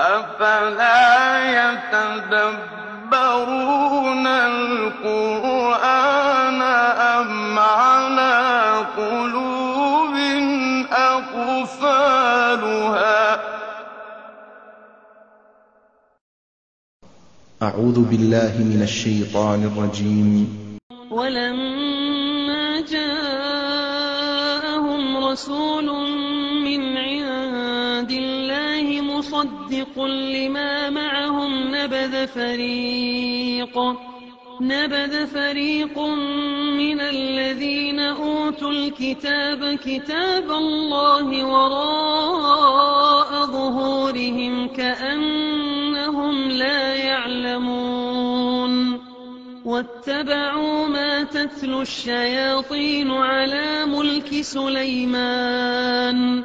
أفلا يتدبرون القرآن أم على قلوب أقفالها أعوذ بالله من الشيطان الرجيم ولما جاءهم رسول من عند مصدق لما معهم نبذ فريق نبذ فريق من الذين أوتوا الكتاب كتاب الله وراء ظهورهم كأنهم لا يعلمون واتبعوا ما تتلو الشياطين على ملك سليمان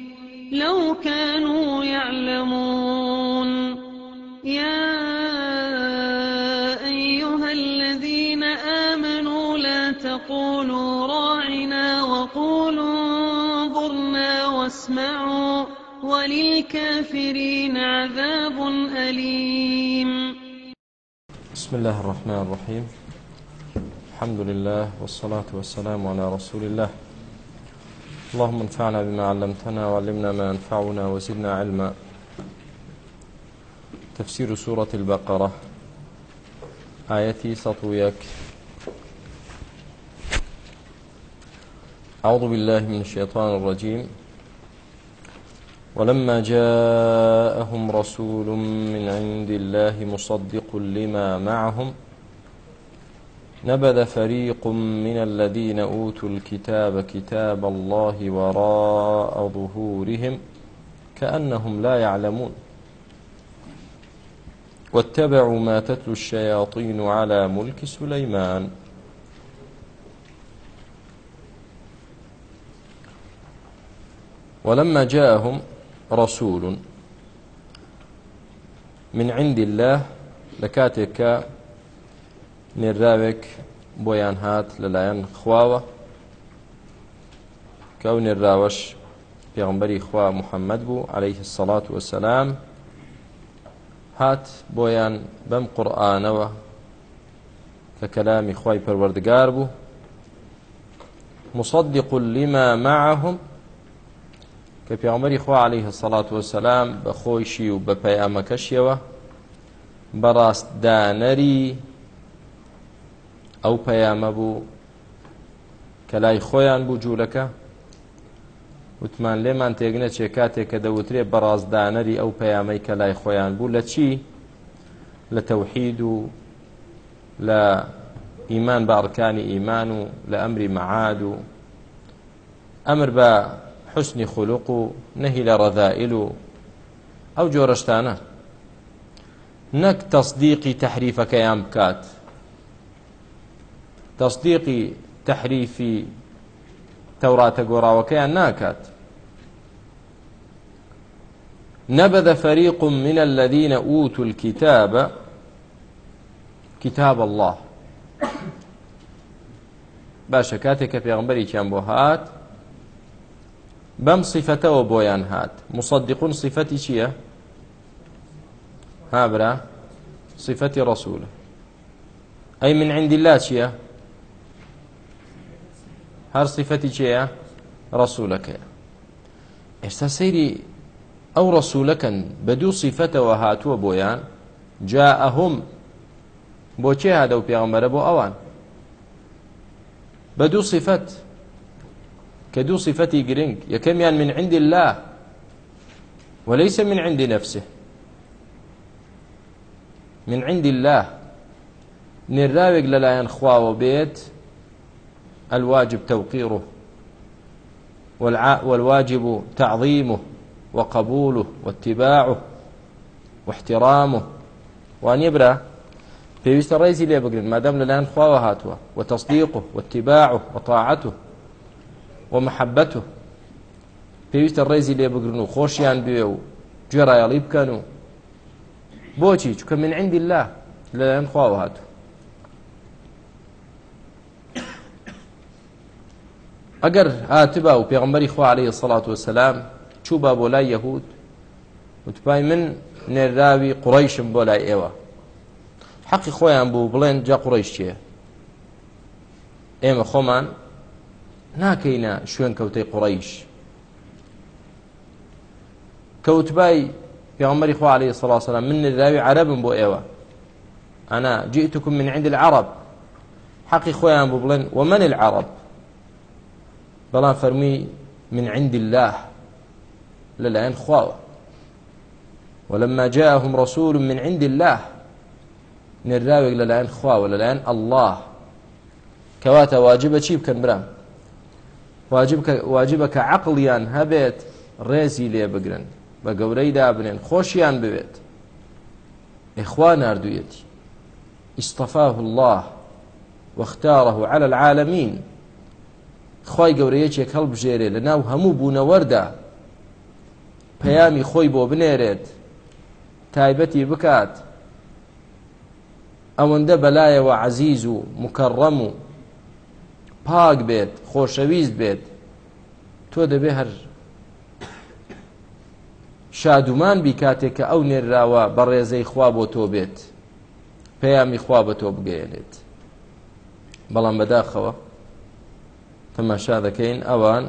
لو كانوا يعلمون يا أيها الذين آمنوا لا تقولوا راعنا وقولوا انظرنا واسمعوا وللكافرين عذاب أليم بسم الله الرحمن الرحيم الحمد لله والصلاة والسلام على رسول الله اللهم انفعنا بما علمتنا وعلمنا ما ينفعنا وزدنا علما تفسير سورة البقرة آيتي سطويك أعوذ بالله من الشيطان الرجيم ولما جاءهم رسول من عند الله مصدق لما معهم نبذ فريق من الذين أوتوا الكتاب كتاب الله وراء ظهورهم كأنهم لا يعلمون واتبعوا ما تتلو الشياطين على ملك سليمان ولما جاءهم رسول من عند الله لكاتك نێرااوێک بۆیان هات لەلایەن خواوە کەو نێرااوەش پێغمبەری خوا محەممەد بوو عليهەیه سەڵات وەسەسلام هات بۆیان بەم قورآانەوە کە کەلامی خی پەروەردگار بوو مصدق لما معهم کە پیامەری خوا عليهەیه سەڵات وەسەسلام بە خۆیشی و بە پەیامەکەشیەوە بەڕاستدانەری ئەو پەیامە بوو کە لای خۆیان بوو جوولەکە وتمان لێمان تێگنە چێ کاتێک کە دەوترێت بەڕازدانەری ئەو پەیامەی کە لای خۆیان بوو لە چی لە تەوحید و لە ئیمان باڕکانی ئیمان و لە ئەمری مەعاد و ئەمر بە حسنی خولوق و نەهی لە ڕەذائل و ئەو جۆرەشتانە نەک تەصدیقی تەحریفەکەیان بکات تەصدیقی تحریفی تەوراتە گۆڕاوەکەیان ناکات نبذ فريق من الذين أوتوا الكتاب كتاب الله باشە کاتێککە پێغمبەری کیان بۆ هات بەم سیفەتەوە بۆیان هات مصدقون سیفەتی چییە؟ هابرا سیفەتی ڕسوولە ئەی من عندی لا چییە؟ هەر سیفەتی چێە ڕسوولەکەی ئێستا سەیری ئەو ڕسوولەکەن بە دوو سیفەتەوە هاتووە بۆیان جا ئەهۆم بۆچێ هادە و پیامەرە بۆ ئەوان بە دوو سیفەت کە دوو سیفەتی گرنگ یەکەمیان من عندی الله وليس من عند نفسه من عند الله نێرااوێک لەلایەن خواوە بێت الواجب توقيره والواجب تعظيمه وقبوله واتباعه واحترامه وان يبرى پێویستە ڕێزی لێ بگرن مادەم لەلایەن خواوە هاتووە و تەصدیقه واتباعه وطاعته ومحبته پێویستە ڕێزی لێ بگرن و خۆشیان بێ و گوێڕایەڵی بکەن و بۆچی چکە من عندی الله لەلایەن خواوە هاتوو ئەگەر هاتبا و پێغمبەری خوا عليه سەڵات وسلام چووبا بۆ لای یەهود وتپای من نێراوی قڕیشم بۆ لای ئێوە حەقی خۆیان بوو بڵێن جا قڕیش چیە ئێمە خۆمان ناکەینە شوێن کەوتەی قڕیش کەوتبای پێغمبەری خوا عليه الصلاة والسلام من نراوی عربم بۆ ئێوە أنا جئتكم من عند العرب حقي خويا ببلن ومن العرب بەڵام فەرمی من عند الله لەلایەن خواوە ولما جاءهم رسول من عند الله نراوێک لەلایەن خواوە لەلایەن الله کەواتە واجبە چی بکەن برام واجبە کە عقلیان هەبێت ڕێزی لێ بگرن بە گەورەی دابنێن خۆشیان بوێت ئێخوا نردویەتی ئیسطفاه الله واختاره على العالمين خی گەورەیەکێک هەڵبژێرێ لە ناو هەموو بوونەوەردا پەیامی خۆی بۆ بنێرێت تایبەتی بکات ئەوەندە بەلایەوە عزیز و مکەڕەم و پاک بێت خۆشەویست بێت تۆ دەبێ هەر شادومان بی کاتێک کە ئەو نێراوە بە ڕێزەی خوا بۆ تۆ بێت پەیامی خوا بە تۆ بگەێنێت بەڵام بەداخەوە تەماشا دەکەین ئەوان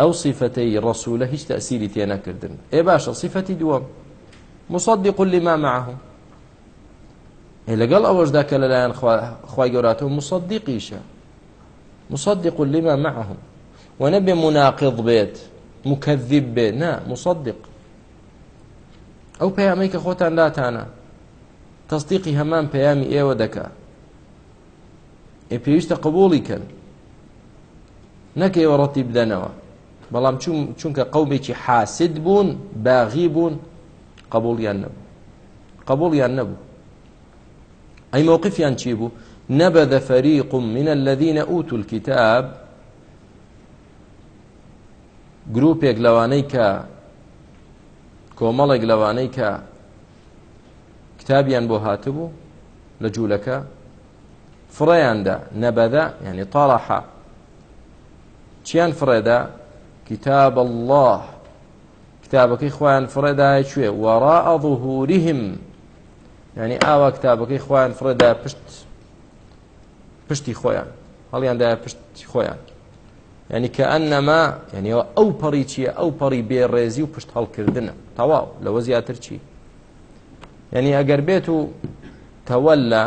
ئەو صفتەی ڕسوولە هیچ تەسیری تێنەکردن ئێ باشە صفەتی دووەم مصدق لما معه لەگەڵ ئەوەشدا کە لەلایەن خی گەوراتەوە مصدقیشە مصدق لما معهم ونبي مناقض بيت مكذب بيت نا مصدق ئەو پەیامەی کە خۆتان داتانە تەستیقی هەمان پەیامی ئێوە دەکا ئێ پێویستە قبولی کەن نەکەیەوە ڕەتی بدەنەوە بەڵام چونکە قومێکی حاسد بوون باغی بوون قبولیان نەبوو قبولیان نەبوو ئەی مووقفیان چی بوو نبذ فريق من الذين أوتوا الكتاب گروپێک لەوانەی کە کۆمەڵێک لەوانەی کە کتابیان بۆ هاتبوو لە جوولەکە فڕەیاندا نەبەدا ینی تاڵەحە چیان فرێدا کتاب الله کتابەکەی خۆیان فرێدای کوێ وەڕا ئەظهوریهم ینی ئاوا کتابەکەی خۆیان فرێدا پشت پشتی خۆیان هەڵیاندای پشتی خۆیان ینی کە ئەنەما ینیەوە ئەو پەڕی چییە ئەو پەڕی بێڕێزی و پشت هەڵکردنە تەواو لەوە زیاتر چی ینی ئەگەر بێت و تەوەلە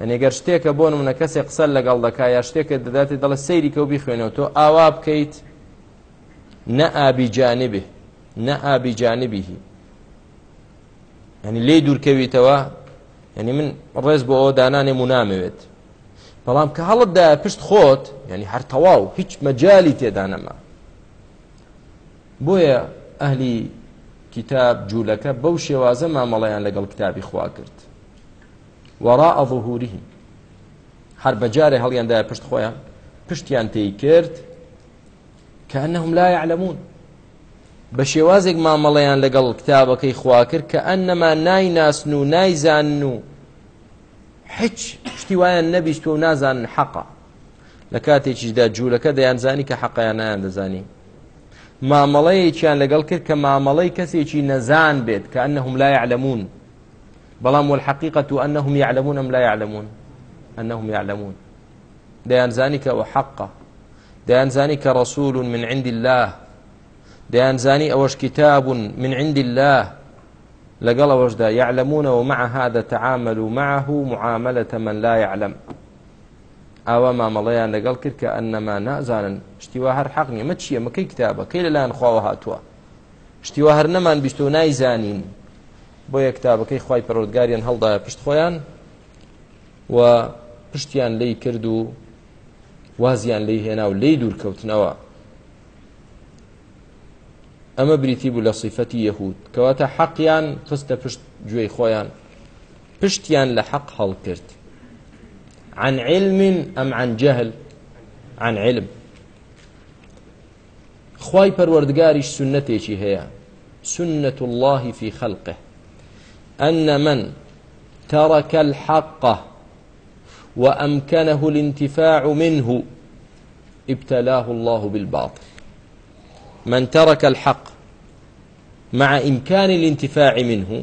ئەنێگەر شتێکە بۆ منە کەسێک قسە لەگەڵ دەکا یا شتێکە دەداتی دەڵە سەیری کە و بیخوێنەوە تۆ ئاوا بکەیت نە ئابیجانبێ نە ئابیجانبیهی ئەنی لێ دوورکەویتەوە ینی من ڕێز بۆ ئەوە دانانێ منامەوێت بەڵام کە هەڵتدا پشت خۆت ینی هەرتەواو هیچ مەجای تێدا نەما بۆیە ئەهلی کتاب جوولەکە بەو شێوازە مامەڵەیان لەگەڵ کتابی خوا کرد وەڕا ئەظهوریهی هەر بەجارێ هەڵیاندای پشت خۆیان پشتیان پێی کرد کەەنەهم لا يعلمون بە شێوازێک مامەڵەیان لەگەڵ کتابەکەی خوا کرد کە ئەنەما نایناسن و نایزان و هیچ شتی وایان نەبیست و نازانن حەقا لە کاتێکیشدا جوولەکە دەیانزانی کە حەقیان نایان دەزانی مامەڵەیەکیان لەگەڵ کرد کە مامەڵەی کەسێکی نەزان بێت کە ئەنەهم لا يعلمون بەڵام والحقيقة أنهم يعلمون أم لا يعلمون أنهم يعلمون ديان زانك وحق ديان زانك رسول من عند الله ديان زاني أوش كتاب من عند الله لقال وجدا يعلمون ومع هذا تعاملوا معه معاملة من لا يعلم ئاوا مامەڵەیان لەگەڵ کرد کە ئەنەما نازانن شتیوا هەر حەق نیە مە چییە مەکەی کتابە کەی لەلایەن خواوە هاتووە شتیوا هەر نەمان بیست و نایزانین بۆ یەکتابەکەی خی پەرۆودگاریان هەڵدایە پشت خۆیان و پشتیان لی کرد و وازیان لی هێنا و لی دوورکەوتنەوە ئەمە بریتی بوو لە سیفەتی یەهود کەواتە حەقیان خستە پشت گوێی خۆیان پشتیان لە حەق هەڵکرد عن علم ئەم عن جهل عن علم خی پەروەردگاریش سنتێکی هەیە سنة الله في خلقه أن من ترك الحق وأمكنه الانتفاع منه ابتلاه الله بالباطل من ترك الحق مع إمكان الانتفاع منه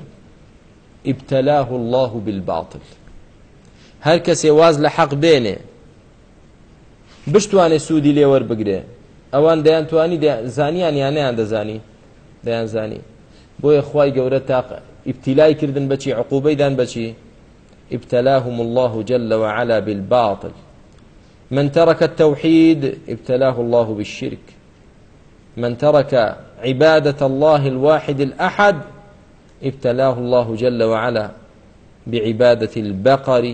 ابتلاه الله بالباطل هەر کەسێ واز لە حەق بێنێ بشتوانێ سوودی لێوە بگرێ ئەوان دەیانتوانی زانیان یانیان دەزانی دەیان زانی بۆیە خی گەورە تاقە ئیبتیلای کردن بەچی عقوبەیدان بەچی ابتلاهم الله جل وعلا بالباطل من ترك التوحيد ابتلاه الله بالشرك من ترك عبادة الله الواحد الأحد ابتلاه الله جل وعلا بعبادة البقر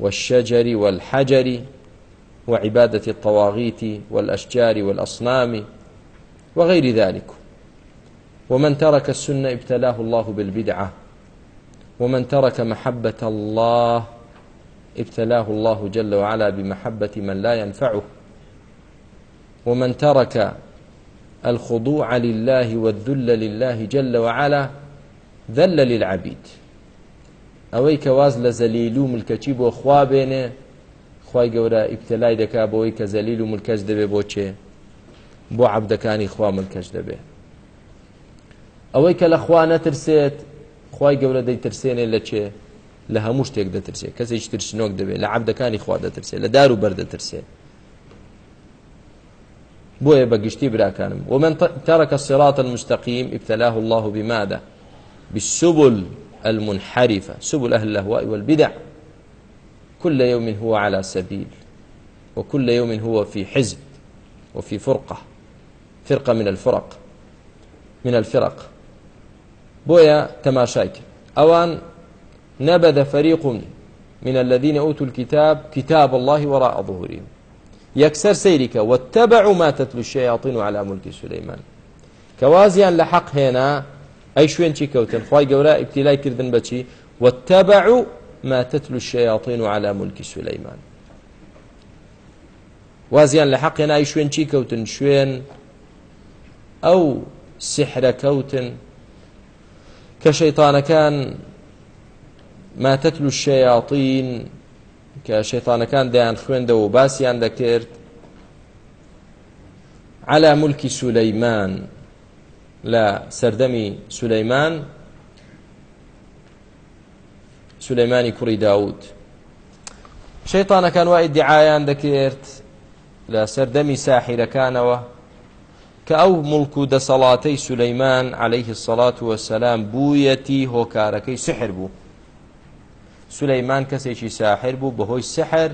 والشجر والحجر وعبادة الطواغيت والأشجار والأصنام وغير ذلك ومن ترك السنة ابتلاه الله بالبدعة ومن ترك محبة الله ابتلاه الله جل وعلا بمحبة من لا ينفعه ومن ترك الخضوع لله والذل لله جل وعلا ذل للعبيد ئەوەی کە واز لە زەلیل و ملکەچی بۆ خوا بێنێ خی گەورە ئیبتەلای دەکا بۆەوەی کە زەلیل و ملکەش دەبێ بۆ چێ بۆ عبدەکانی خوا ملکەش دەبێت ئەوەی کە لە خوا نەترسێت خی گەورە دەیترسێنێ لە چێ لە هەموو شتێک دەترسێت کەسێک ترسنۆک دەبێت لە عبدەکانی خوا دەترسێت لە دار و بەردەترسێت بۆیە بەگشتی براکانم ومن ترك الصراط المستقيم ابتلاه الله بماذا بالسبل المنحرفة سبل أهل الأهواء والبدع كل يوم هو على سبيل وكل يوم هو في حزب وفي فرقة فرقة من الفرق من الفرق بۆیە تەماشای کرد ئەوان نەبەدە فەریقون من الذين أوتوا الكتاب كتاب الله وراء ظهورهم يكسر سيرك واتبعوا ما تتلو الشياطين على ملك سليمان كوازيان لحق هنا أي شوين شي كوتن خواي قولا ابتلاي كردن بشي واتبعوا ما تتلو الشياطين على ملك سليمان وازیان لە حەقێنای شوێن چی کەوتن شوێن ئەو سحرە کەوتن کە شەیتانەکان ماتەتل و شەیاڵین کە شەیتانەکان دایان خوێندەوە و باسییان دەکرد على ملکی سولەیمان لە سەردەمی سولەیمان سولەیمانی کوڕی داوت شەیتانەکان وای دیعایان دەکرد لە سەردەمی ساحیرەکانەوە کە ئەو ملک و دەسەڵاتەی سولەیمان عليه السەڵات وەسەسلام بوویەتی هۆکارەکەی سحر بوو سولەیمان کەسێکی ساحر بوو بەهۆی سحر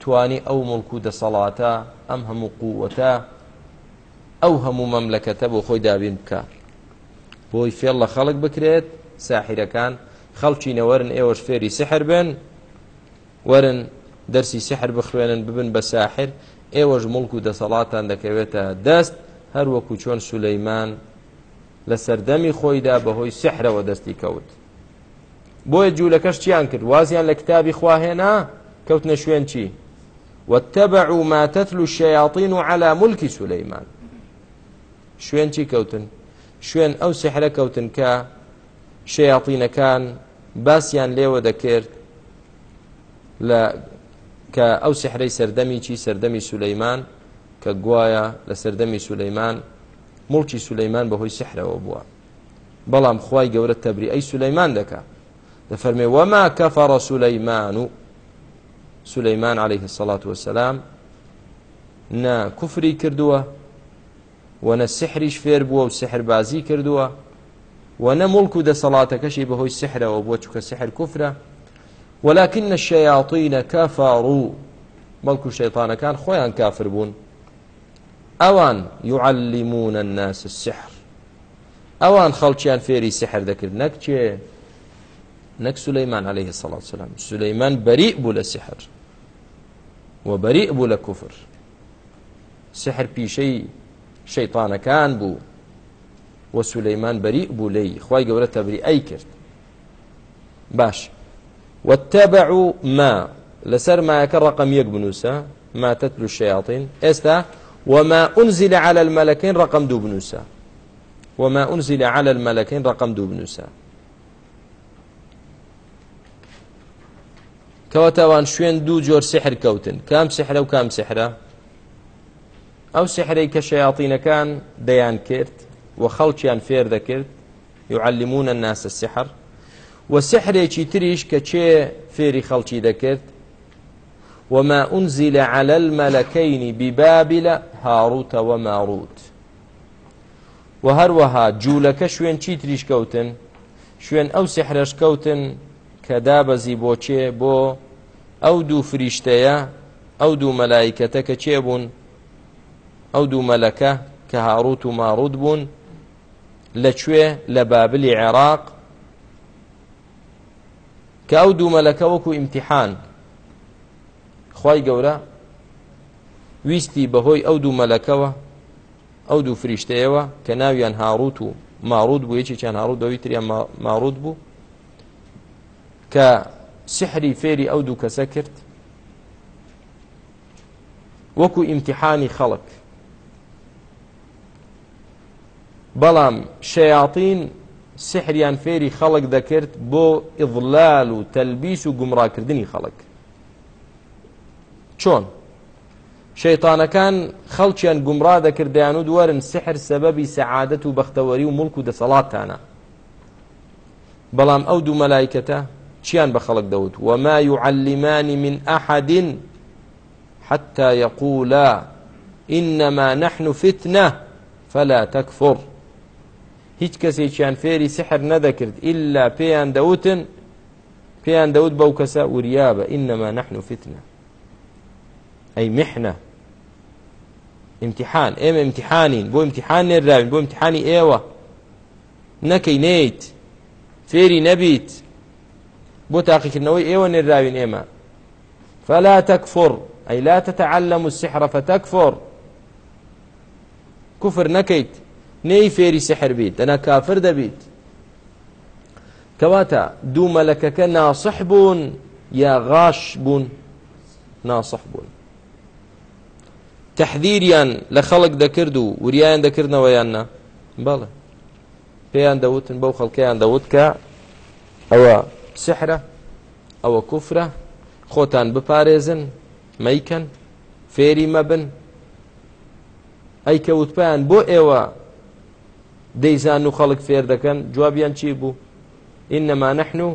توانی ئەو ملک و دەسەڵاتە ئەم هەموو قووەتە ئەو هەموو مەملەکەتە بۆ خۆی دابین بکە بۆی فێڵ لە خەڵک بکرێت ساحیرەکان خەڵکی نەوەرن ئێوەش فێری سحر بن ورن دەرسی سحر بخوێنن ببن بە ساحر ئێوەش ملک و دەسەڵاتان دەکەوێتە دەست هەر وەکو چۆن سولەیمان لە سەردەمی خۆیدا بەهۆی سحرەوە دەستی کەوت بۆیە جوولەکەش چیان کرد وازیان لە کتابی خواهێنا کەوتنە شوێن چی واتبعوا ما تتلو الشياطين على ملك سليمان شوێن چی کەوتن شوێن ئەو سحرە کەوتن کە شەیاطینەکان باسییان لێوە دەکرد لە کە ئەو سحرەی سەردەمی چی سەردەمی سولەیمان کە گوایە لە سەردەمی سولەیمان مڵکی سولەیمان بەهۆی سحرەوە بووە بەڵام خی گەورە تەبری ئەی سولەیمان دەکا دەفەرمێ وەما کەفەڕە سولەیمان و سولەیمان عليه سەڵات وسلام نا کوفری کردووە وەنە سحریش فێر بووە و سحربازی کردووە وەنە مڵک و دەسەڵاتەکەشی بەهۆی سحرەوە بۆ چکە سحر کوفرە ولكن الشياطين كفروا بەڵکو شەیطانەکان خۆیان کافر بوون ئەوان يعلمون الناس السحر ئەوان خەڵکیان فێری سحر دەکرد نەک چێ نەک سلەیمان عليه الصلاة والسلام سلەیمان بەریء بوو لە سحر وبەریء بوو لە کوفر سحر پیشەی شەیطانەکان بوو و سلەیمان بەریء بوو لی خی گەورە تەبری ئەی کرد باش واتبعوا ما لەسەر مایەکە ڕقم یەک بنووسە ما تتلو الشياطين ئێستا وما أنزل على الملكين رقم دو بنوسا وما أنزل على الملكين رقم دو بنوسا کەواتەوان شوێن دوو جۆر سحر کەوتن کام سحرە و کام سحرە ئەو سحرەی کە شەیاطینەکان دەیان کرد و خەڵکیان فێر دەکرد يعلمون الناس السحر وسحرێکی تریش کە چێ فێری خەڵکی دەکرد وما أنزل على الملكين ببابل هاروت وماروت وهروها جولك شوين چی تریش كوتن شوين أو سحرش كوتن كدابزي بوچه بو أو دو فريشتيا أو دو ملائكتك چه بون ئەو دوو مەلەکە کە هاڕوت و ماڕود بوون لەکوێ لە بابلی عێراق کە ئەو دوو مەلەکە وەکو ئیمتیحان خی گەورە ویستی بەهۆی ئەو دوو مەلەکەوە ئەو دوو فریشتەیەوە کە ناویان هاڕوت و ماڕود بوو یەکێکیان هاڕوت دەوی تریان ماڕود بوو کە سحری فێری ئەو دوو کەسە کرد وەکو ئیمتحانی خەڵک بەڵام شەیاطین سحریان فێری خەڵک دەکرد بۆ ئیضلال و تەلبیس و گومڕاکردنی خەڵک چۆن شەیتانەکان خەڵکیان گومڕا دەکردیان و دووەرن سحر سەبەبی سەعادەت و بەختەوەری و ملک و دەسەڵاتانە بەڵام ئەو دوو مەلایکەتە چیان بە خەڵک دەوت وما يعلمان من أحد حتى يقولا إنما نحن فتنة فلا تكفر هیچ کەسێکیان فێری سحر نەدەکرد إلا پێیان دەوتن پێیان دەوت بەو کەسە وریابە إنما نحن فتنه ئەی محنە امتحان ئێمە امتحانین بۆ امتحان نێراوین بۆ امتحانی ئێوە نەکەی نێیت فێری نەبیت بۆ تاقیکردنەوەی ئێوە نێراوین ئێمە فلا تكفر أي لا تتعلم السحر فتكفر كفر نكيت ني فيري سحر بيت أنا كافر دبيت كواتا دو ملكك ناصح بون يا غاش بون ناصح بون تحذیریان لە خەڵک دەکرد و وریان دەکردنەوەیاننا بەڵێ پێیان دەوتن بەو خەڵکیان دەوت کە ئەوە سحرە ئەوە کوفرە خۆتان بپارێزن مەیکەن فێری مەبن ئەی کەوتپیان بۆ ئێوە دەیزان و خەڵک فێر دەکەن جوابیان چی بوو ئینەما نەحن و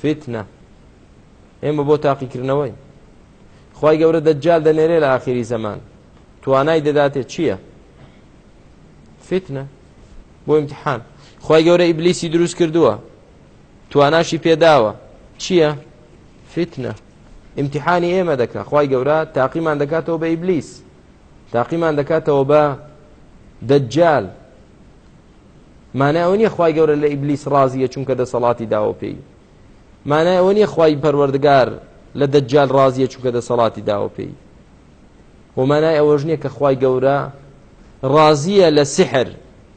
فتنە ئێمە بۆ تاقیکردنەوەی خی گەورە دەجال دەنێرێ لە آخری زەمان توانای دەداتێ چییە فتنە بۆ امتحان خی گەورە ئیبلیسی دروست کردووە تواناشی پێداوە چییە فتنە امتحانی ئێمە دەکات خی گەورە تاقیمان دەکاتەوە بە ئیبلیس تاقیمان دەکاتەوە بە دەجال مانایەوە نییە خی گەورە لە ئیبلیس ڕازیە چونکە دەسەڵاتی داوە پێی مانایەوە نییە خی پەروەردگار لە دەجال ڕازیە چونکە دەسەڵاتی داوە پێی ومانای ئەوەژ نییە کە خی گەورە ڕازیە لە سحر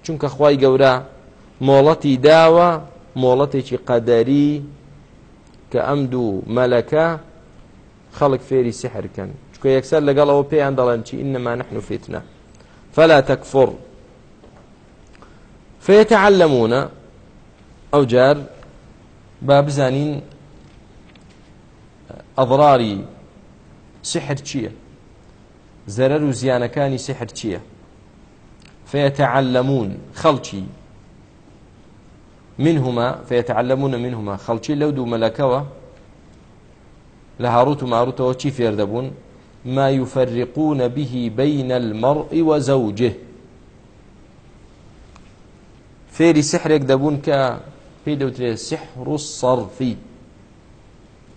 چونکە خی گەورە مۆڵەتی داوە مۆڵەتێکی قەدەری کە ئەم دوو مەلەکە خەڵک فێری سحرکەن چکە یەکسەر لەگەڵەوە پێیان دەڵێن چی ئینەما نحن فتنە فلا تكفر فيتعلمون ئەو جار با بزانین ئەضراری سحر چییە زەرەر و زیانەکانی سحر چییە فيتعلمون خەڵکی منهما فيتعلمون منهما خەڵکی لەو دوو مەلەکەوە لە هاروت و ماروتەوە چی فێردەبوون ما يفرقون به بين المرء وزوجه فێری سحرێک دەبوون کە پێی دەوترێت سحر و سەرفی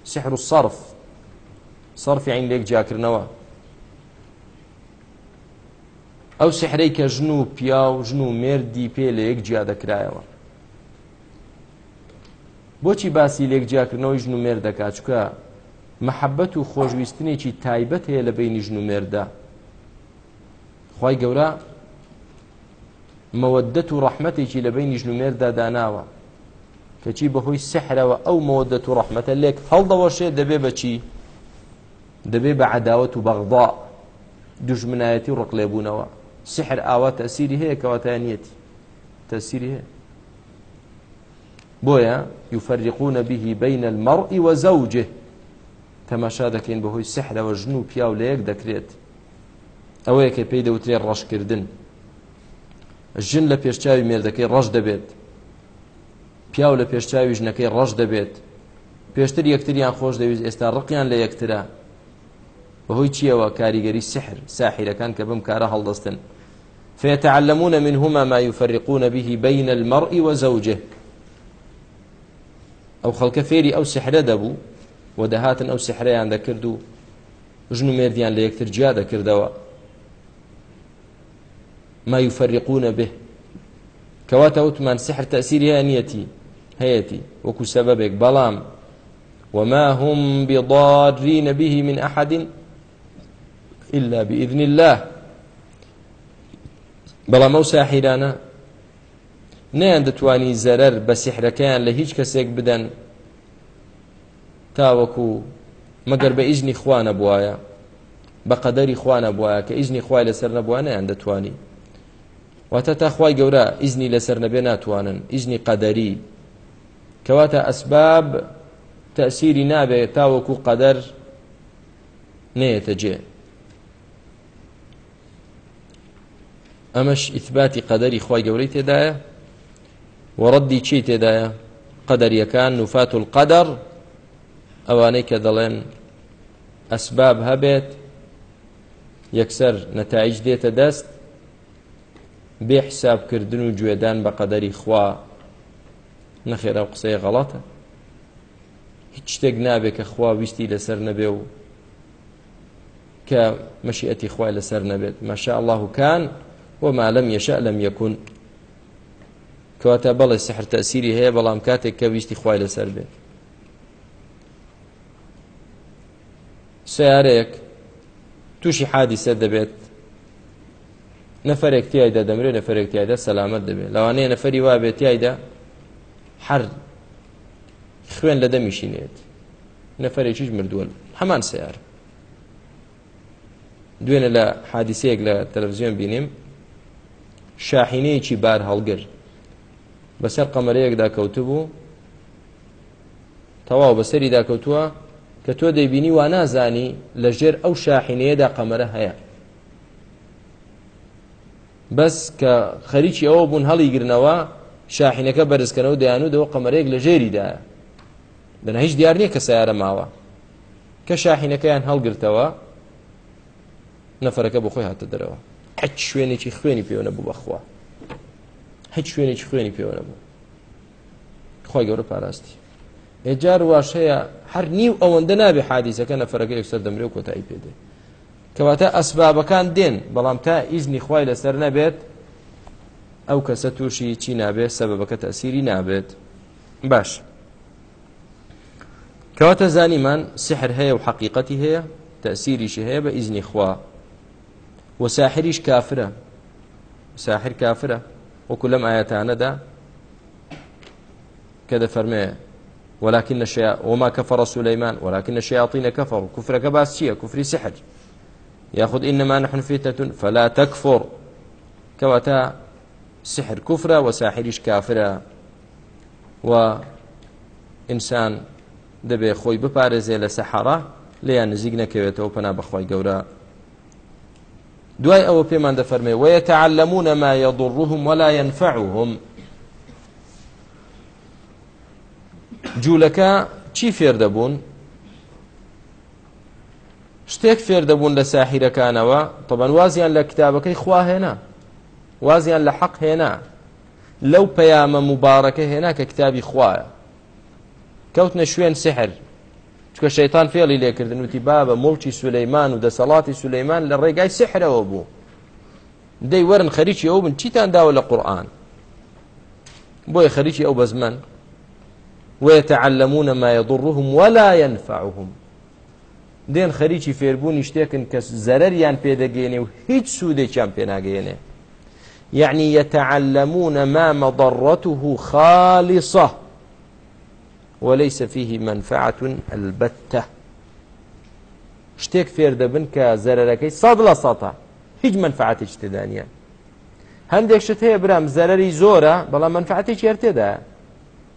سحر و سەرف سەرفی عین لێک جاکردنەوە ئەو سحرەی کە ژن و پیا و ژن و مێردی پێ لە یەک جیا دەکرایەوە بۆچی باسی لێکجیاکردنەوەی ژن و مێر دەکات چکە محەبەت و خۆشویستنێکی تایبەت هەیە لە بینی ژن و مێردا خی گەورە مەودەت و ڕەحمەتێکی لە بینی ژن و مێردا داناوە کەچی بەهۆی سحرەوە ئەو مەودەت و ڕەحمەتە لێک هەڵدەوەشێ دەبێ بەچی دەبێ بە عداوت و بەغضا دوژمنایەتی ڕقلێبوونەوە سحر ئاوا تەسیری هەیە کەواتایەتی تەسیری هەیە بۆیە یفەرریقونە بیهی بینە المەڕئی وە زەوجێ تەماشا دەکەین بەهۆی سحرەوە ژن و پیا و لە یەک دەکرێت ئەوەیە کە پێی دەوترێت ڕەشکردن ژن لە پێشچاوی مێردەکەی ڕەش دەبێت پیا و لە پێشچاوی ژنەکەی ڕەش دەبێت پێشتر یەکتریان خۆش دەویست ئێستا ڕقیان لە یەکترە بەهۆی چیەوە کاریگەری سحر ساحیرەکان کە بم کارە هەڵدەستن فيتعلمون منهما ما يفرقون به بين المرء وزوجه ئەو خەڵکە فێری ئەو سحرە دەبوو و دەهاتن ئەو سحرەیان دەکرد و ژن و مردیان لە یەکتر جیا دەکردەوە ما يفرقون به کەواتە وتمان سحر تەسیری هەنیەتی هەیەتی وەکو سەبەبێک بەڵام وما هم بضارين به من أحد إلا بإذن الله بەڵام ئەو ساحیرانە نیان دەتوانی زەرەر بە سیحرەکەیان لە هیچ کەسێک بدەن تاوەکو مەگەر بە ئیژنی خوا نەبووایە بە قەدەری خوا نەبووایە کە ئیژنی خوای لەسەر نەبووانیان دەتوانی واتە تا خوای گەورە ئیزنی لەسەر نەبێ ناتوانن ئیژنی قەدەری کەواتە ئەسباب تەسیری نابێت تاوەکو قەدەر نێتە جێ ئەمەش ئیثباتی قەدەری خی گەورەی تێدایە وەڕەدی چی تێدایە قەدەریەکان نوفات و القەدەر ئەوانەی کە دەڵێن ئەسباب هەبێت یەکسەر نەتایج دێتە دەست بێ حسابکردن و گوێدان بە قەدەری خوا نەخێرا و قسەیە غەڵاتە هیچ شتێک نابێت کە خوا ویستی لەسەر نەبێ و کە مەشیئەتی خوای لەسەر نەبێت مەشاء الله کان وما لم يشاء لم يكن کەواتە بەڵێ سحر تەسیری هەیە بەڵام کاتێک کە ویستی خوای لەسەر بێت سیارەیەک تووشی حادیسە دەبێت نەفرێک تایدا دەمرێت نەفرێک تایدا سەلامەت دەبێت لەوانەیە نەفری وا بێت تایدا حەر خوێن لە دەمیشینێت نەفرێکیش مردوون هەمان سیار دوێنە لە حادیسەیەک لە تەلەڤزیۆن بینیم شاحینەیەکی بار هەڵگر بەسەر قەمەرەیەکدا کەوتبوو تەواو بەسەری داکەوتووە کە تۆ دەیبینی وا نازانی لە ژێر ئەو شاحینەیەدا قەمەرە هەیە بەس کە خەریکی ئەوە بوون هەڵی گرنەوە شاحینەکە بەرزکەنەوە دەیانودەوە قەمەرەیەک لە ژێریدایە دەنا هیچ دیار نییە کە سیارە ماوە کە شاحینەکەیان هەڵگرتەوە نەفرەکە بۆ خۆی هاتە دەرەوە هەچ شوێنێکی خوێنی پێوە بوو بەخوا هیچ شوێنێکی خوێنی پێوە نەبوو خۆی گەورە پاراستی هێجار واشەیە هەر نیو ئەوەندە نابێ حادیسەکە نەفرەکە یەکسەر دەمرێ و کۆتایی پێدێ کەواتە ئەسبابەکان دێن بەڵام تا ئیزنی خی لەسەر نەبێت ئەو کەسە تووشی چی نابێت سەبەکە تەسیری نابێت باش کەواتە زانیمان سحر هەیە و حەقیقەتی هەیە تەسیریشی هەیە بە ئیزنی خوا وساحریش کافرە ساحر کافرە وەکو لەم ئاەتانەدا کە دەفەرمێ ولكن الشيا وما كفر سليمان ولكن الشياطين كفروا كفر كباس شيء كفر سحر ياخذ انما نحن فتنه فلا تكفر كواتا سحر كفر وساحريش كافرة و انسان دەبێ خۆی بپارێزێ لە سەحرا لیان نزیک نەکەوێتەوە پنا بەخوای گەورە دوای ئەوە پێمان دەفەرمێ وەتەعلممونە ما يضرهم ولا ينفعهم جوولەکە چی فێر دەبوون شتێک فێر دەبوون لە ساحیرەکانەوە تەبەن وازیان لە کتابەکەی خوا هێنا وازیان لە حەق هێنا لەو پەیامە مبارەکە هێنا کە کتابی خوایە کەوتنە شوێن سحر چکە شەیتان فێڵی لێکردن وتی بابە مڵکی سولەیمان و دەسەڵاتی سولەیمان لە ڕێگای سحرەوە بوو دەی وەرن خەریکی ئەو بن چیتان داوە لە قورآن بۆیە خەریکی ئەو بەزمەن ويتعلمون ما يضرهم ولا ينفعهم دێن خەریکی فێربوونی شتێکن کە زەرریان پێدەگەێنێ و هیچ سوودێکیان پێناگەێنێ یعنی يتعلمون ما مضرته خالصة وليس فيه منفعة البتة شتێک فێر دەبن کە زەرەکەی سەد لە سەتا هیچ منفعاتێک تێدانە هەندێک شت هەیە برام زەرری زۆرە بەڵام منفعاتێک هێرتێدا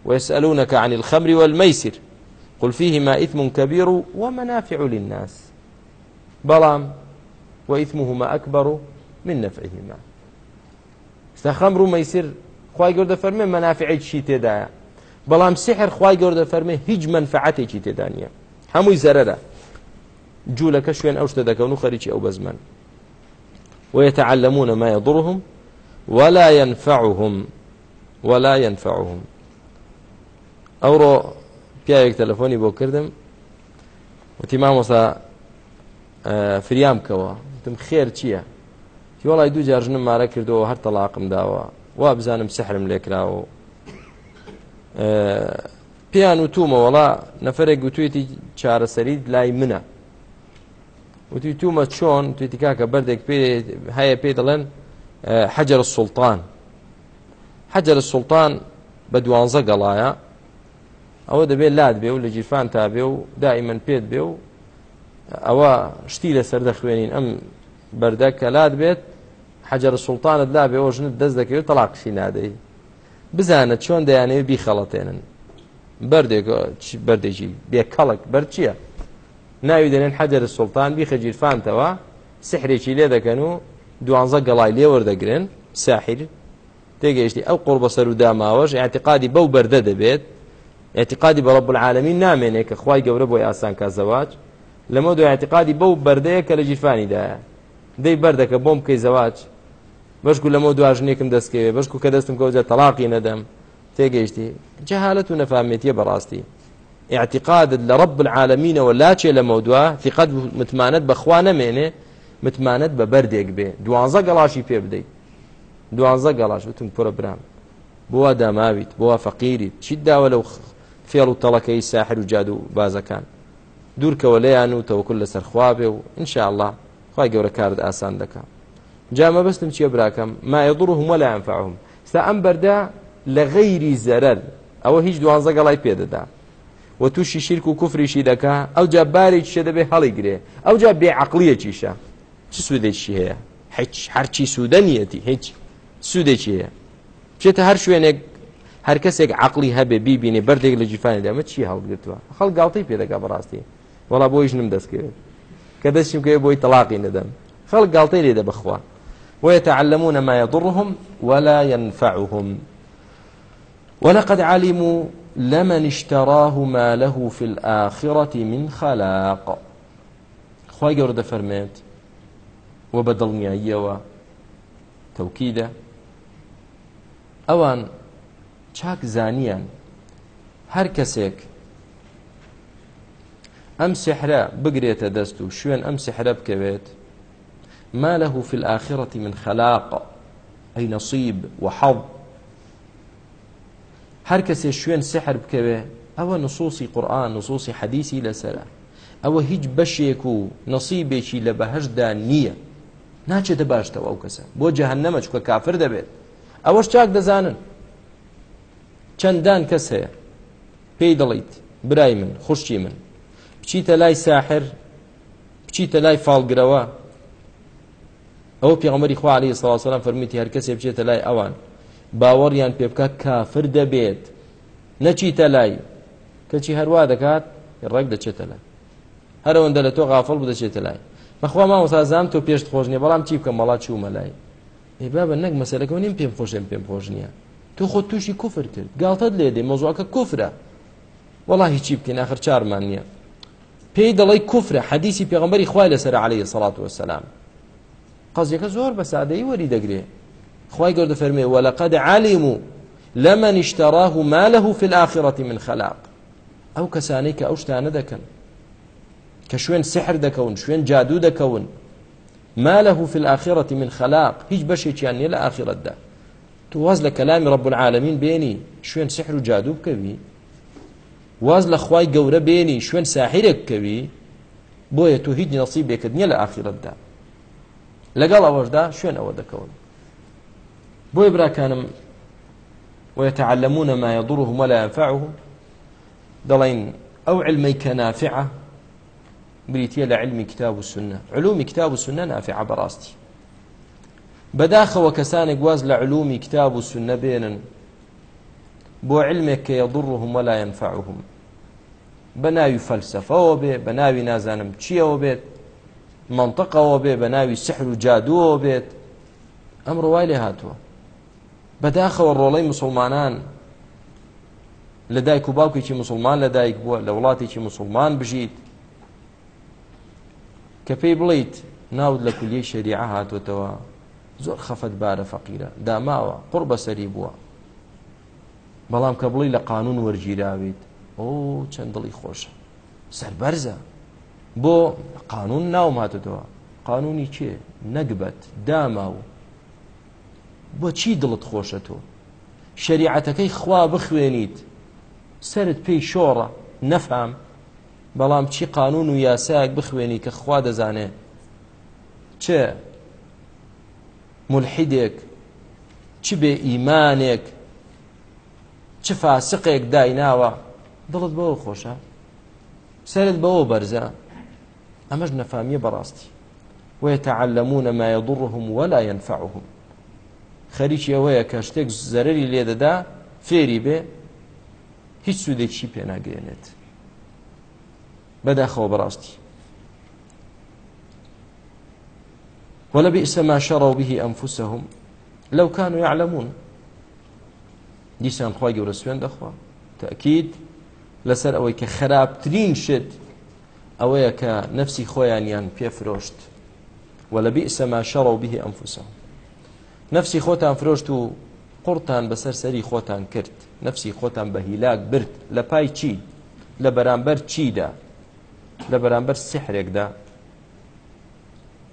ويسألونك عن الخمر والميسر قل فيهما إثم كبير ومنافع للناس بلام وإثمهما أكبر من نفعهما استخمر ميسر خواهي قرد فرمي منافع شي تدايا بەڵام سحر خی گەوردە فەرمێ هیچ منفعاتێکی تێدا نیە هەمووی زەرەرە جوولەکە شوێن ئەو شتە دەکەون و خەریکی ئەو بەزمەن ويتعلمون ما يضرهم ولا ينفعهم ولا ينفعهم ئەوڕۆ پیاوێک تەلەفۆنی بۆ کردم وتی مامۆسا فریام بکەوە تم خێر چییە تی وڵای دوو جار ژنم مارە کردەوە هەر تەلاقم داوە وا بزانم سحرم لێکراوە پێیان وتومەوەڵا نەفرێک گوتوێتی چارەسەریت لای منە وتی تومە چۆن توێتی کاکە بەردێک پێ هەیە پێ دەڵێن حەجر سوڵتان حەجر سوڵتان بە دوانزە گەڵایە ئەوە دەبێت لات بێ و لە جیرفان تا بێ و دائیمەن پێت بێ و ئەوە شتی لە سەردە خوێنین ئەم بەردەکە لات بێت حەجر سوڵتانت لا بێەوە ژنت دەست دەکەوێت تەلاقسی نادەی بزانە چۆن دەیانەوێت بیخەڵەتێنن بردێک بردێکی بێکەڵک بەرچییە ناوی دەنێن حەدەرە سڵتان بیخەجیرفانتەوە سحرێکی لێ دەکەن و دوانزە گەڵای لێ وەردەگرن ساحیر تێگەیشتی ئەو قوڵ بەسەر و داماوەش اعتقادی بەو بەردە دەبێت اعتقادی بەڵە بولعاالەمی نامێنێ کە خی گەورە بۆی ئاسان کازەواج لەمە دو اعتقادی بەو بەردەیە کە لە جیرفانیدایە دەی بەردەکە بۆم بکەی زەواج بەشک و لەمە دواژنێکم دەستکەوێ بەشک و کە دەستم کەوجە تەلاقی نەدەم تێگەیشتی جەهالت و نەفامێتیە بەڕاستی اعتقادت لە رب العالمینەوە لاچێ لە مەودووە فقەت متمانەت بەخوا نەمێنێ متمانەت بە بەردێک بێ دوانزە گەڵاشی پێ بدەیت دوانزە گەڵاش وتم پرە برام بووە داماویت بووە فەقیریت چیت داوە لەو فێڵ و تەڵەکەی ساحر و جاد و بازەکان دوورکەوە لەیان و تەوەکل لەسەرخوا بێ و انشاءله خی گەورە کارت ئاسان دەکات جا مەبەستم چیە براکەم ما یضرهم ولا ينفعهم ستا ئەم بەردا لە غەیری زەرەر ئەوە هیچ دوانزە گەڵای پێدەدا و تووشی شیرک و کوفریشی دەکا ئەو جا بارێکیشە دەبێ هەڵی گرێ ئەو جا بێعقلیەکیشە چ سوودێکی هەیە هیچ هەرچی سوودەنیەتی هیچ سوودێکی هەیە چێتە هەر شوێنێک هەر کەسێک عقلی هەبێ بیبینێ بەردێک لە جیفانی دەمە چی هەڵگرتووە خەڵ گاڵتی پێدەکا بەڕاستی وڵا بۆیش نم دەستکرێت کە دەستیم کە بۆی تەلاقی نەدەم خەڵ گاڵتی لێدە بخوا ويتعلمون ما يضرهم ولا ينفعهم ولقد علموا لمن اشتراه ما له في الآخرة من خلاق خواهي قورد فرميت وبدل نيايوا توكيدا أوان چاك زانيا هر كسيك ئەم سحرە بگرێتە دەست و شوێن ئەم سحرە بکەوێت ما له في الآخرة من خلاق أي نصيب وحظ هەر کەسێ شوێن سحر بکەوێ ئەوە نصوصی قورآن نصوصی حەدیسی لەسرە ئەوە هیچ بەشێک و نەسیبێکی لە بەهشدا نییە ناچێتە باشتەوە ئەو کەسە بۆ جەهنەمە چکە کافر دەبێت ئەوەش چاک دەزانن چەندان کەس هەیە پێی دەڵیت برای من خوشتی من بچیتە لای ساحر بچیتە لای فالگرەوە ئەو پێغمەری خوالی سەواسەلام فەرمیتی هەر کەسێ بچێتە لای ئەوان باوەڕیان پێ بکە کافر دەبێت نەچیتە لای کەچی هەروە دەکات ڕێک دەچێتە لای هەرەوەندە لە تۆ غافڵ بدەچێتە لای بەخوا ما وسازام تۆ پێشت خۆش نیە بەڵام چی بکەم مەڵا چوومە لای ئێ بابە نەک مەسەرەکە نیم پێم خۆشێن پێم خۆش نییە تۆ خۆ تووشی کوفر کرد گالتەت لێ دێ مۆزوعکە کوفرە وڵا هیچی بکەین آخر چارمان نییە پێی دەڵی کوفرە حەدیسی پێغمبەری خوای لەسەر عليه سڵات وسلام قەزیەکە زۆر بە سادەی وەری دەگرێ خی گەوردە فەرمێ وەلەقەد عالیم و لەمە نیشتەڕاه و مالەه في الآخرەتی من خەلاق ئەو کەسانەی کە ئەو شتانە دەکەن کە شوێن سحر دەکەون شوێن جادوو دەکەون مالەه في الآخرەتی من خەلاق هیچ بەشێکیان نیە لە ئاخرەتدا تو واز لە کەلامی ڕب العالمین بێنی شوێن سحر و جادوو بکەوی واز لە خوای گەورە بێنی شوێن ساحیرێک بکەوی بۆیە تو هیچ نەسی بێکرد نیە لە ئاخرەتدا لەگەڵ ئەوەشدا شوێن ئەوە دەکەون بۆی براکانم ويتعلمون ما يضرهم ولا ينفعهم دڵین ئەو علمەی کە نافعە بریتە لە علمی کتاب و سنە علومی کتاب و سنە نافعە بەڕاستی بەداخەوە کەسانێک گواز لە علومی کتاب و سنە بێنن بۆ علمێک کە یەضڕهم وەلا ينفعهم بە ناوی فەلسفەوە بێ بە ناوی نازانم چیەوە بێت منطقەوە بێ بە ناوی سحر و جادوەوە بێت ئەم ڕوای لێ هاتووە بەداخەوە ڕۆڵەی مسلمانان لە دایک و باوکێکی مسلمان لە دایک بووە لە وڵاتێکی مسلمان بژیت کە پێی بڵیت ناود لە کولیە شریعە هاتوتەوە زۆر خەفەت بارە فەقیرە داماوە پڕ بەسەری بووە بەڵام کە بڵی لە قانون وەرگیراویت ئەو چەند دڵی خۆشە سەربەرزە بۆ قانون ناوماتەوە قانونی کێ نەگبەت داماو بۆ چی دڵت خۆشە تۆ شریعەتەکەی خوا بخوێنیت سرت پێی شۆڕە نەفام بەڵام چی قانون و یاسایك بخوێنی کە خوا دەزانێ چێ ملحیدێک چ بێ ئیمانێک چ فاسقێک دایناوە دڵت بەوە خۆشە سرت بەوە بەرزە ئەمەش نەفامیە بەڕاستی ويتعلمون ما يضرهم ولا ينفعهم خەریکی ئەوەیە کە شتێک زەرری لێدەدا فێری بێ هیچ سوودێکی پێناگەێنێت بەداخەوە بەڕاستی ولبئس ما شروا به أنفسهم لو كانوا يعلمون دیسان خوای گەورە سوێن دەخوا تأکید لەسەر ئەوەی کە خراپترین شت ئەوەیە کە نفسی خۆیانیان پێفرۆشت و لە بیئسەما شەڕە و بیهی ئەمفوسە نفسی خۆتان فرۆشت و قورتان بەسەر سەری خۆتان کرد نفسی خۆتان بە هیلاک برد لە پای چی لە بەرامبەر چیدا لە بەرامبەر سحرێکدا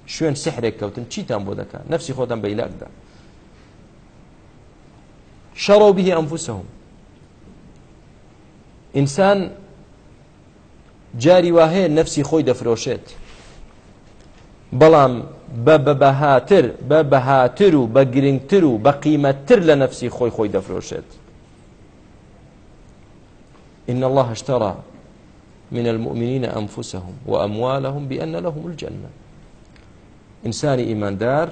شوێن سحرێک کەوتن چیتان بۆ دەکات نفسی خۆتان بە هیلاکدا شەڕە و بیهی ئەمفوسەهم ئینسان جاری واهەیە نفسی خۆی دەفرۆشێت بەڵام بە بەبهاتر بە بەهاتر و بە گرنگتر و بە قیمەتتر لە نفسی خۆی خۆی دەفرۆشێت إن الله اشترى من المؤمنين أنفسهم وأموالهم بأن لهم الجنة إنساني إيمان دار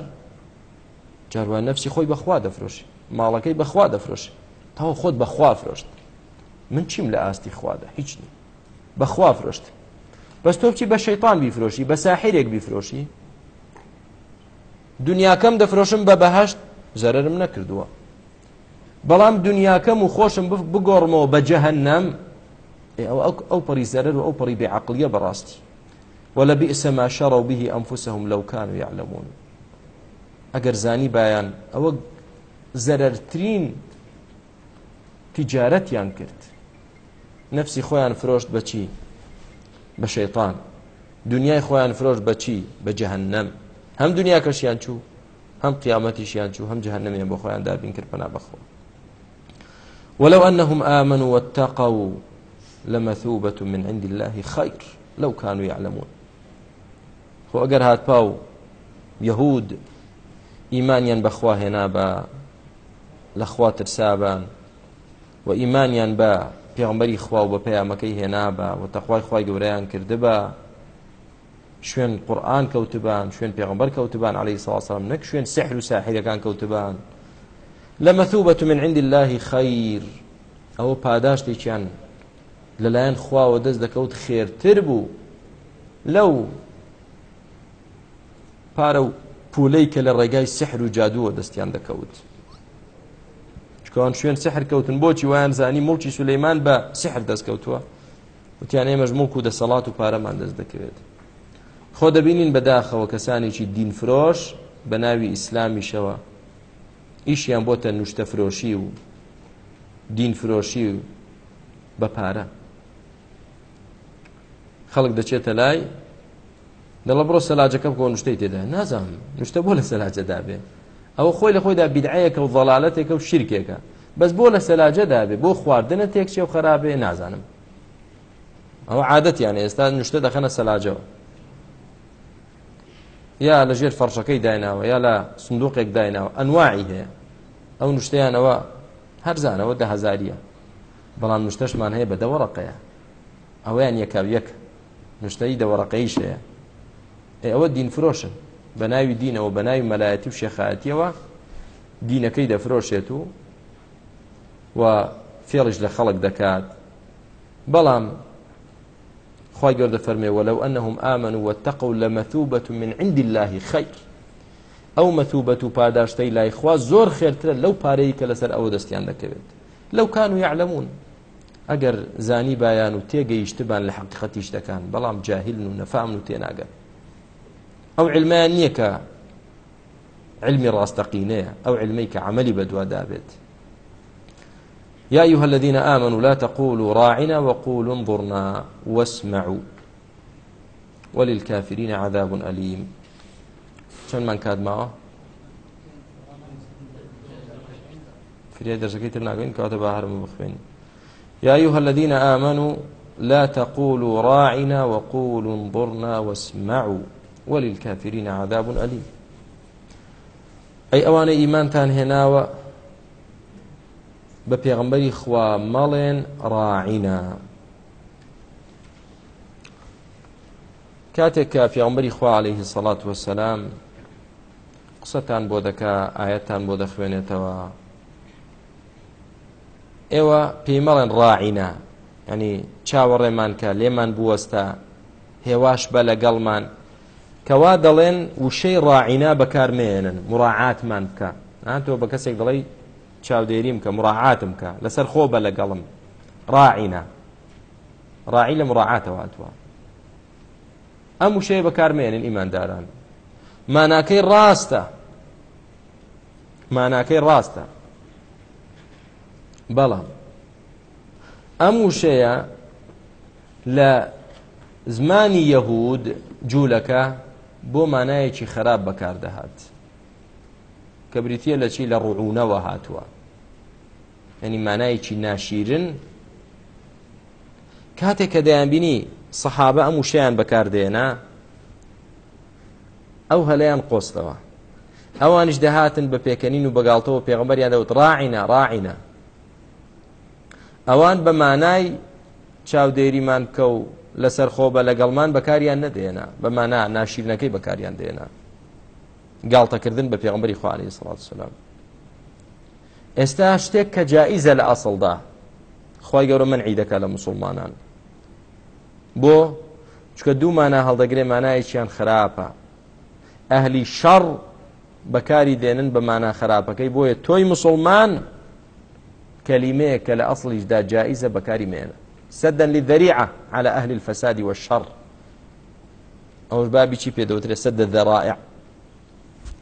جاروان نفسي خوي بخوا دفرش مالكي بخوا دفرش تاو خود بخوا فرشت من چیم لە ئاستی خوادا هیچ نی بەخوا فرۆشت بەس تۆ بچی بە شەیطان بیفرۆشی بە ساحیرێک بیفرۆشی دنیاکەم دەفرۆشم بە بەهشت زەرم نەکردووە بەڵام دنیاکەم و خۆشم بگۆڕمەوە بە جەهنەم ئەو پەری زەرر و ئەو پەری بێعقلیە بەڕاستی ولا بئس ما شروا به أنفسهم لو كانوا يعلمون أجر زاني بيان أو زررترين تجارت يان كرت نفسی خۆیان فرۆشت بەچی بە شەیطان دنیای خۆیان فرۆشت بەچی بە جەهنەم هەم دنیا کەشیان چوو هەم قیامەتیشیان چوو هەم جەهنەمیان بۆ خۆیان دابین کرد پنا بەخۆ ولو أنهم آمنوا واتقوا لمثوبة من عند الله خير لو كانوا يعلمون خۆ ئەگەر هات پاو یهود ئیمانیان بەخوا هێنا بە لەخوا ترسابان و ئیمانیان بە پێغمبەری خوا و بە پەیامەکەی هێنا بە و تەخوای خی گەورەیان کرده بە شوێن قورآان کەوتبان شوێن پێغمبەر کەوتبان عليه ساسام نەک شوێن سحر و ساحیرەکان کەوتبان لە مەثوبەت من عند الله خەیر ئەوە پاداشتێکیان لەلایەن خواوە دەست دەکەوت خێرتر بوو لەو پارە و پولەی کە لە ڕێگای سحر و جادووە دەستیان دەکەوت. کەوان شوێن سحر کەوتن بۆچی وایان زانی مڵکی سولەیمان بە سحر دەستکەوتووە وتیان ئێمەش مڵک و دەسەڵات و پارەمان دەست دەکەوێت خۆ دەبینین بەداخەوە کەسانێکی دینفرۆش بە ناوی ئیسلامیشەوە ئیشیان بۆتە نوشتەفرۆشی و دینفرۆشی و بە پارە خەڵک دەچێتە لای دەڵە بڕۆ سەلاجەکە بۆ نوشتەی تێدا نازانم نوشتە بۆ لە سەلاجەدا بێت ئەوە خۆی لە خۆیدا بیدعەیەکە و ضەڵالەتێکە و شیرکێکە بەس بۆ لە سەلاجەدابێ بۆ خواردنە تێکچێ و خراپێ نازانم ئەوە عادەتیان ئێستا نوشتە دەخەنە سەلاجەوە یا لەژێر فەرشەکەی دایناوە یا لە سندوقێک دایناوە ئەنواعی هەیە ئەو نوشتیانەوە هەرزانەوە دە هزاریە بەڵام نوشتەشمان هەیە بە دەوەڕقەیە ئەویان یەکەویەک نوشتەی دەوەڕقەیشەیە ئێ ئەوە دینفرۆشن بە ناوی دینەوە بە ناوی مەلایەتی و شێخاتیەوە دینەکەی دەفرۆشێت و و فێڵش لە خەڵک دەکات بەڵام خی گەوردە فەرمێەوە لەو ئەنهم ئامن و تەقە و لە مەتوبەت من عندی اللهی خەیر ئەو مەتوبەت و پاداشتەی لای خوا زۆر خێرترە لەو پارەی کە لەسەر ئەوە دەستیان دەکەوێت لەو کان و یعلممون ئەگەر زانی بایان و تێگەیشتبان لە حقیقەتیشتەکان بەڵام جاهل و نەفام و تێناگەن ئەو علمیان نییە کە علمی ڕاستەقینەیە ئەو علمەی کە عملی بەدوا دابێت يا أيها الذين آمنوا لا تقولوا راعنا وقولوا انظرنا واسمعوا وللكافرين عذاب أليم شن من كاد معه فريا درسكي ترناقين كاتب آهر مبخبين يا أيها الذين آمنوا لا تقولوا راعنا وقولوا انظرنا واسمعوا وللكافرين عذاب أليم ئەی ئەوانە ئیمانتان هێناوە بە پێغمبەری خوا مەڵێن ڕاعینە کاتێک کە پێغمبەری خوا عليهەیه سەڵات وەسەسلام قسەتان بۆ دەکا ئاەتان بۆ دەخوێنێتەوە ئێوە پێی مەڵێن ڕاعینە ینی چاوەڕێمان کە لێمان بوەستە هێواش بە لەگەڵمان کەوا دەڵێن وشەی ڕاعینا بەکارمێنن مراعاتمان بکە ئەان تۆ بە کەسێک دەڵی چاودێریم کە مراعاتم کە لەسەر خۆ بە لەگەڵم ڕاعینا ڕاعی لە مراعاتەوە هاتووە ئەم وشەیە بەکارمێنن ئیمانداران ماناکەی ڕاستە ماناکەی ڕاستە بەڵام ئەم وشەیە لە زمانی یەهود جوولەکە بۆ مانایەکی خراپ بەکاردەهات کە بریتە لە چی لە ڕوونەوە هاتووە ئەنی مانایەکی ناشیرن کاتێک کە دەیانبینی سەحابە ئەم وشەیان بەکاردێنا ئەو هەلەیان قۆستەوە ئەوانش دەهاتن بە پێکەنین و بەگاڵتەوە پێغمبەریان دەوت ڕاعینە ڕاعینە ئەوان بە مانای چاودێریمان بکە و لەسەر خۆبە لەگەڵمان بەکاریان نەدێنا بەمانە ناشیرنەکەی بەکاریان دێنا گاڵتەکردن بە پێغمبەری خوانی سڵات سلام ئێستا شتێک کە جائیزە لە ئاسڵدا خی گەورە من عیدەکە لە مسلمانان بۆ چکە دوومانە هەڵدەگرێ مانایەکییان خراپە ئەهلی شەڕ بەکاری دێنن بەمانە خراپەکەی بۆیە تۆی مسلمان کەلیمەیە کە لە ئەسڵیشدا جائیزە بەکاری مێنە سدا للذريعة على أهل الفساد والشر أو بابي شي بيدوتري سد الذرائع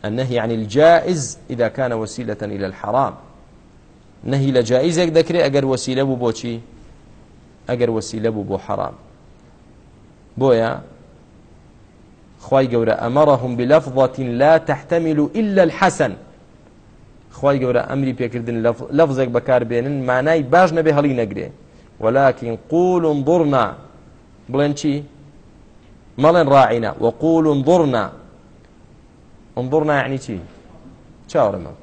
النهي عن الجائز إذا كان وسيلة إلى الحرام نهي لجائز ذكري أجر وسيلة بو بوشي أجر وسيلة بو بو حرام بويا خواي جورا أمرهم بلفظة لا تحتمل إلا الحسن خواي جورا أمري بيكردن لفظ لفظك بكار بينن معناي باج نبي هلي نقري ولكن قول انظرنا بڵێن چی مەڵێن ڕاعینە وقول انظرنا انظرنا یعنی چی چاوەڕێمان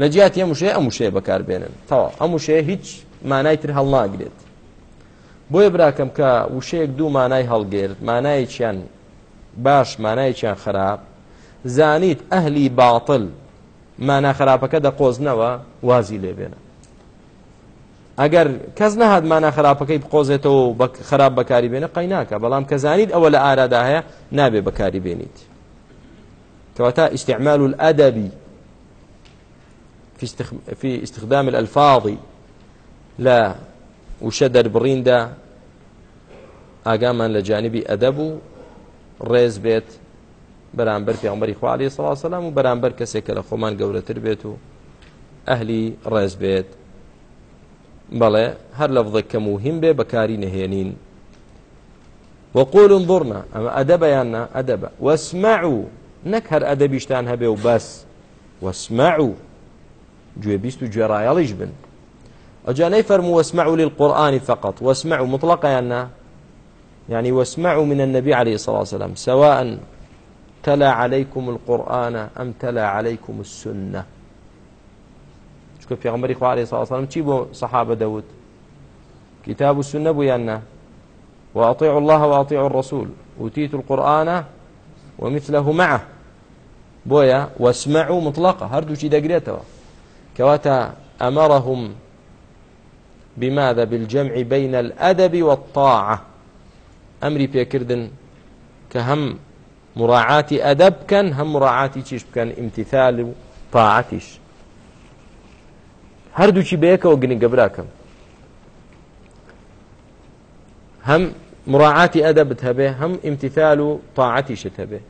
لە جیات ئەم شێ ئەم شێ بەکاربێنن تەوا ئەم شێ هیچ مانای تر هەڵناگرێت بۆیە براکەم کە وشەیەک دوو مانای هەڵگرت مانایەکیان باش مانایەکیان خراپ زانیت ئەهلی باڵ مانا خراپەکە دەقۆزنەوە وازی لێبێنە ئەگەر کەس نەهاتمانە خراپەکەی بقۆزێتەوە و خراپ بەکاری بێنە قەی ناکە بەڵام کە زانیت ئەوە لە ئارادا هەیە نابێ بەکاری بێنیت کەواتە ئیسعمال و ئەدەبی في استخدام الألفاظ لا وشە دەربڕیندا ئاگامان لە جانبی ئەدەب و ڕێز بێت بەرامبەر پێغمبەری خوالی سڵاسەلام و بەرامبەر کەسێک کە لە خۆمان گەورەتر بێت و ئەهلی ڕێز بێت بەڵێ هەر لە بڵێک کە مهم بێ بەکاری نەهێنین وەقول انظرنا ئەمە ئەدە بەیاننا ئەدەبە وەسمع و نەک هەر ئەدەبیشتان هەبێ و بەس وەسمع و گوێ بیست و گوێڕایەڵیش بن ئەجانەی فەرمو وەسمع للقورآانی فقط وەسمع و مطلقیاننا يعني واسمعوا من النبي عليه الصلاة والسلام سواء تلا عليكم القرآن أم تلا عليكم السنة چکە پێغمبەری خوارێ ساڵسەرم چی بۆ سەحابە دەوت کتاب و سنە بوویاننا واطيع الله واطيع الرسول أوتيت القرآن ومثله معه بويا واسمعوا مطلقة هردو شي دقريتوا كواتا أمرهم بماذا بالجمع بين الأدب والطاعة أمري بيكردن كهم مراعاة أدب كان هم مراعاة تشيش كان امتثال طاعتش هەردووکی بەیەکەوە گرنگە براکەم هەم مڕعاتی ئەدە بتهبێ هەم ئیمتیثال و تاعەتی شت هەبێ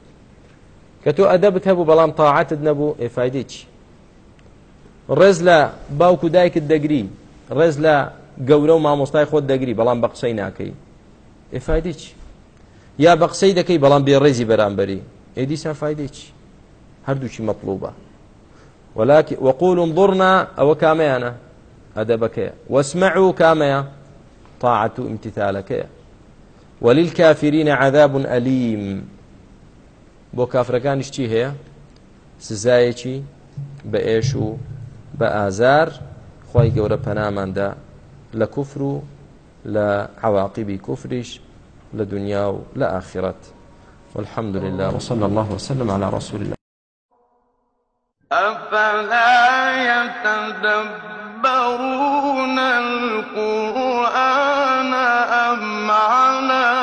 کە تۆ ئەدە بتهبوو بەڵام تاعەتت نەبوو ئێفاایدی چی ڕێز لە باوکو دایکت دەگری ڕێز لە گەورە و مامۆستای خۆت دەگری بەڵام بە قسەی ناکەی ئێفاایدی چی یا بە قسەی دەکەی بەڵام بێ ڕێزی بەرامبەری ئێدیسا فیدی چی هەردووچی مەپڵوبە ولكن وقولوا انظرنا أو كاميانا أدبك واسمعوا كاميا طاعة امتثالك وللكافرين عذاب أليم بۆ کافرەکانیش چی هەیە سزایەکی بە ئێش و بە ئازار خی گەورە پەناماندا لە کوفر و لە عواقیبی کوفریش لە دنیا و لە آخرەت والحمد لله وصلى الله وسلم على رسول الله أفلا يتدبرون القرآن أم على